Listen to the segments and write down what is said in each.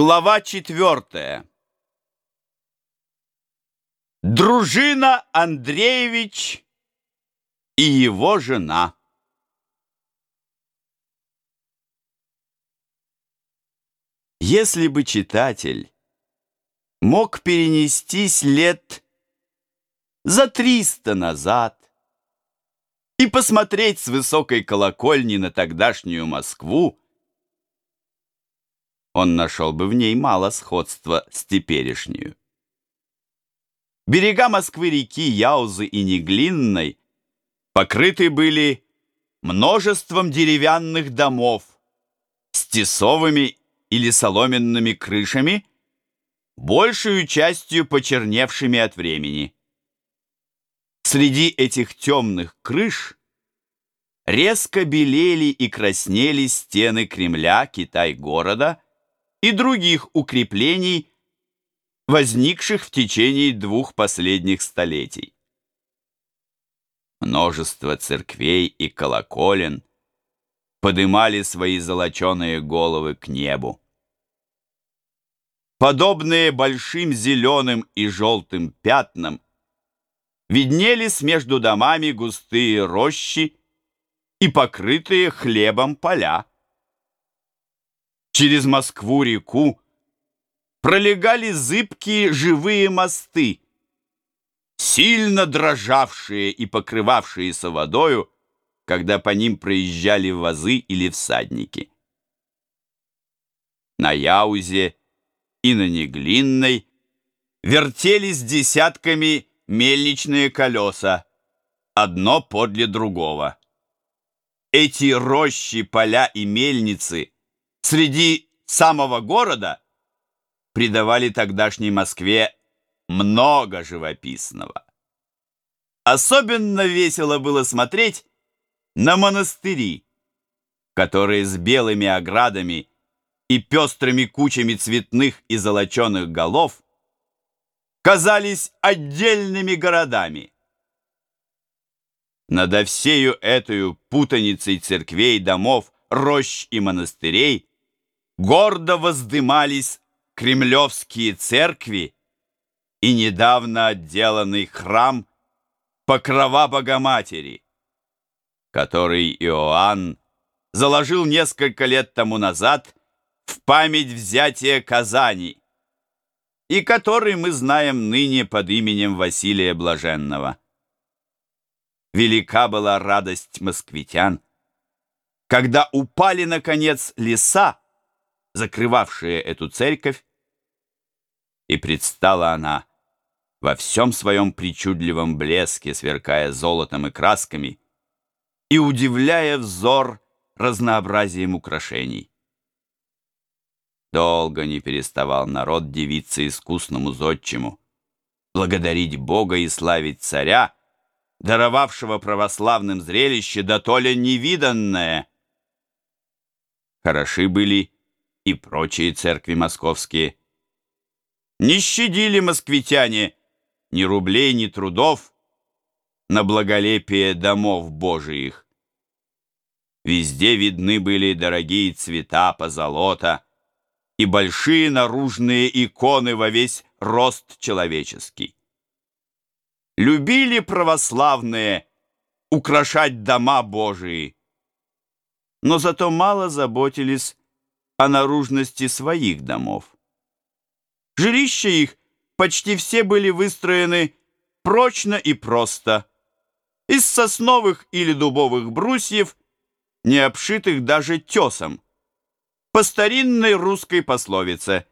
Глава четвертая. Дружина Андреевич и его жена. Если бы читатель мог перенестись лет за триста назад и посмотреть с высокой колокольни на тогдашнюю Москву, он нашел бы в ней мало сходства с теперешнюю. Берега Москвы-реки Яузы и Неглинной покрыты были множеством деревянных домов с тесовыми или соломенными крышами, большую частью почерневшими от времени. Среди этих темных крыш резко белели и краснели стены Кремля, Китай-города, и других укреплений, возникших в течение двух последних столетий. Множество церквей и колоколен подымали свои золоченые головы к небу. Подобные большим зеленым и желтым пятнам виднелись между домами густые рощи и покрытые хлебом поля. Через Москву-реку пролегали зыбкие живые мосты, сильно дрожавшие и покрывавшиеся водою, когда по ним проезжали вазы или всадники. На Яузе и на Неглинной вертелись десятками мельничные колеса, одно подле другого. Эти рощи, поля и мельницы — среди самого города придавали тогдашней Москве много живописного. Особенно весело было смотреть на монастыри, которые с белыми оградами и пестрыми кучами цветных и золоченых голов казались отдельными городами. Надо всею этой путаницей церквей, домов, рощ и монастырей гордо воздымались кремлевские церкви и недавно отделанный храм Покрова Богоматери, который Иоанн заложил несколько лет тому назад в память взятия Казани и который мы знаем ныне под именем Василия Блаженного. Велика была радость москвитян, когда упали, наконец, леса, закрывавшие эту церковь, и предстала она во всем своем причудливом блеске, сверкая золотом и красками, и удивляя взор разнообразием украшений. Долго не переставал народ дивиться искусному зодчему, благодарить Бога и славить царя, даровавшего православным зрелище, да то ли невиданное. Хороши были и прочие церкви московские. Не щадили москвитяне ни рублей, ни трудов на благолепие домов божиих. Везде видны были дорогие цвета позолота и большие наружные иконы во весь рост человеческий. Любили православные украшать дома Божии, но зато мало заботились о наружности своих домов. Жилища их почти все были выстроены прочно и просто, из сосновых или дубовых брусьев, не обшитых даже тесом, по старинной русской пословице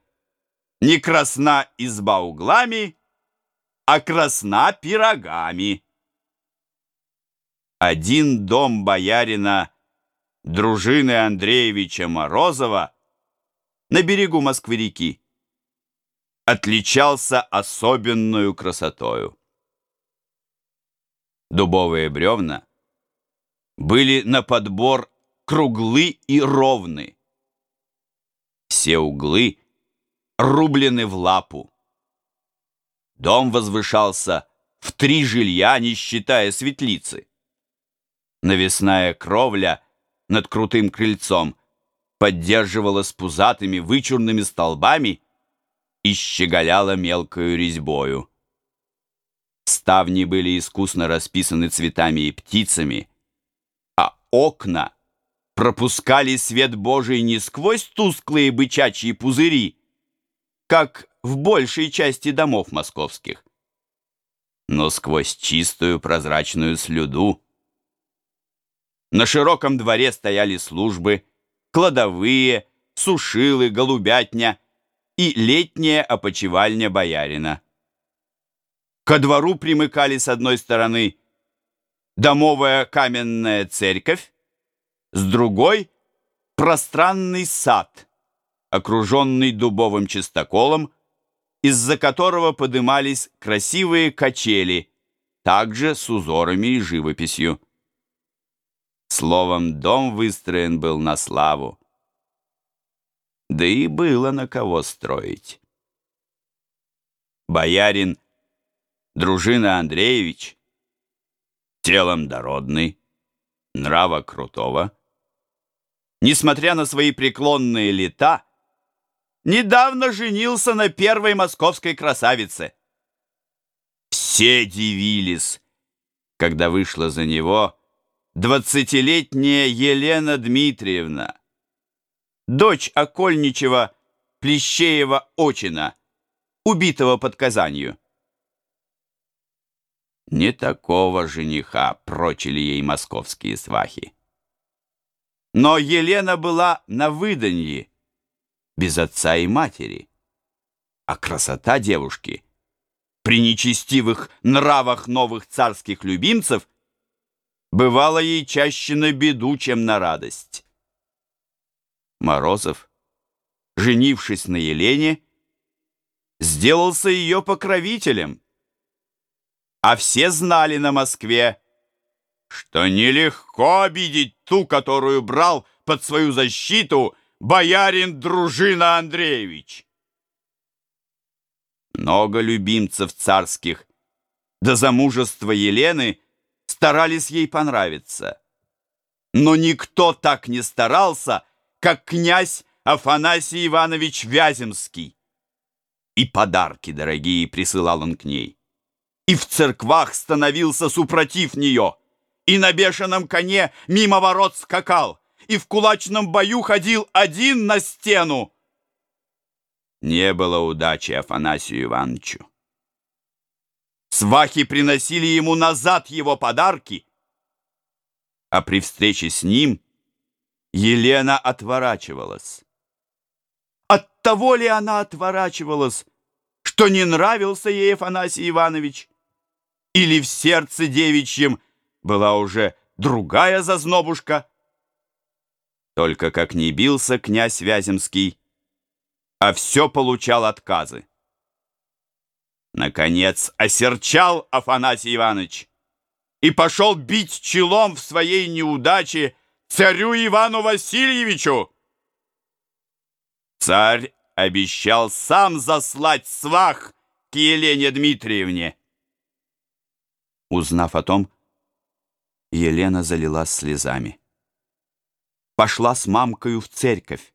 «Не красна изба углами, а красна пирогами». Один дом боярина дружины Андреевича Морозова на берегу Москвы-реки, отличался особенную красотою. Дубовые бревна были на подбор круглы и ровны. Все углы рублены в лапу. Дом возвышался в три жилья, не считая светлицы. Навесная кровля над крутым крыльцом поддерживала с пузатыми вычурными столбами и щеголяла мелкою резьбою. Ставни были искусно расписаны цветами и птицами, а окна пропускали свет Божий не сквозь тусклые бычачьи пузыри, как в большей части домов московских, но сквозь чистую прозрачную слюду. На широком дворе стояли службы, кладовые, сушилы, голубятня и летняя опочивальня боярина. Ко двору примыкали с одной стороны домовая каменная церковь, с другой — пространный сад, окруженный дубовым чистоколом, из-за которого подымались красивые качели, также с узорами и живописью. Словом, дом выстроен был на славу. Да и было на кого строить. Боярин Дружина Андреевич, телом дородный, нрава крутого, несмотря на свои преклонные лета, недавно женился на первой московской красавице. Все дивились, когда вышла за него двадцатилетняя Елена Дмитриевна, дочь окольничего Плещеева-Очина, убитого под Казанью. Не такого жениха прочили ей московские свахи. Но Елена была на выданье, без отца и матери. А красота девушки при нечестивых нравах новых царских любимцев бывала ей чаще на беду, чем на радость. Морозов, женившись на Елене, сделался ее покровителем, а все знали на Москве, что нелегко обидеть ту, которую брал под свою защиту боярин Дружина Андреевич. Много любимцев царских до замужества Елены старались ей понравиться. Но никто так не старался, как князь Афанасий Иванович Вяземский. И подарки дорогие присылал он к ней. И в церквах становился супротив нее, и на бешеном коне мимо ворот скакал, и в кулачном бою ходил один на стену. Не было удачи Афанасию Ивановичу. Свахи приносили ему назад его подарки, а при встрече с ним Елена отворачивалась. От того ли она отворачивалась, что не нравился ей Афанасий Иванович? Или в сердце девичьем была уже другая зазнобушка? Только как не бился князь Вяземский, а все получал отказы. Наконец осерчал Афанасий Иванович и пошел бить челом в своей неудаче царю Ивану Васильевичу. Царь обещал сам заслать свах к Елене Дмитриевне. Узнав о том, Елена залилась слезами пошла с мамкою в церковь,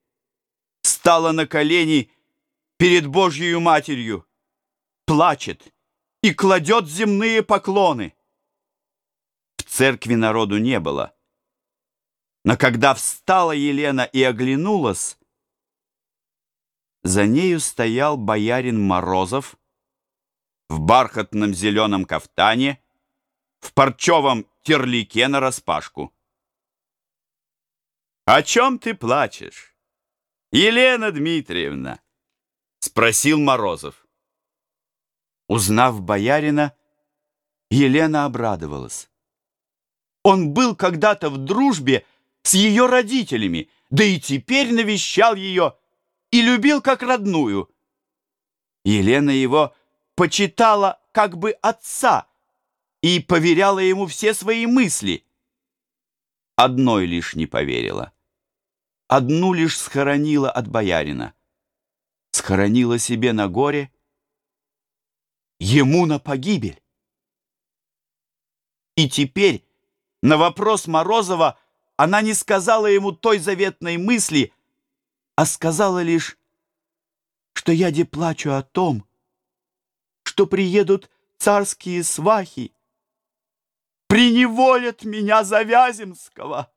стала на колени перед Божьей Матерью, плачет и кладет земные поклоны. В церкви народу не было. Но когда встала Елена и оглянулась, за нею стоял боярин Морозов в бархатном зеленом кафтане, в парчевом терлике нараспашку. «О чем ты плачешь, Елена Дмитриевна?» — спросил Морозов. Узнав боярина, Елена обрадовалась. Он был когда-то в дружбе с ее родителями, да и теперь навещал ее и любил как родную. Елена его почитала как бы отца и поверяла ему все свои мысли. Одной лишь не поверила одну лишь схоронила от боярина. Схоронила себе на горе, ему на погибель. И теперь на вопрос Морозова она не сказала ему той заветной мысли, а сказала лишь, что я де плачу о том, что приедут царские свахи, приневолят меня за Вяземского.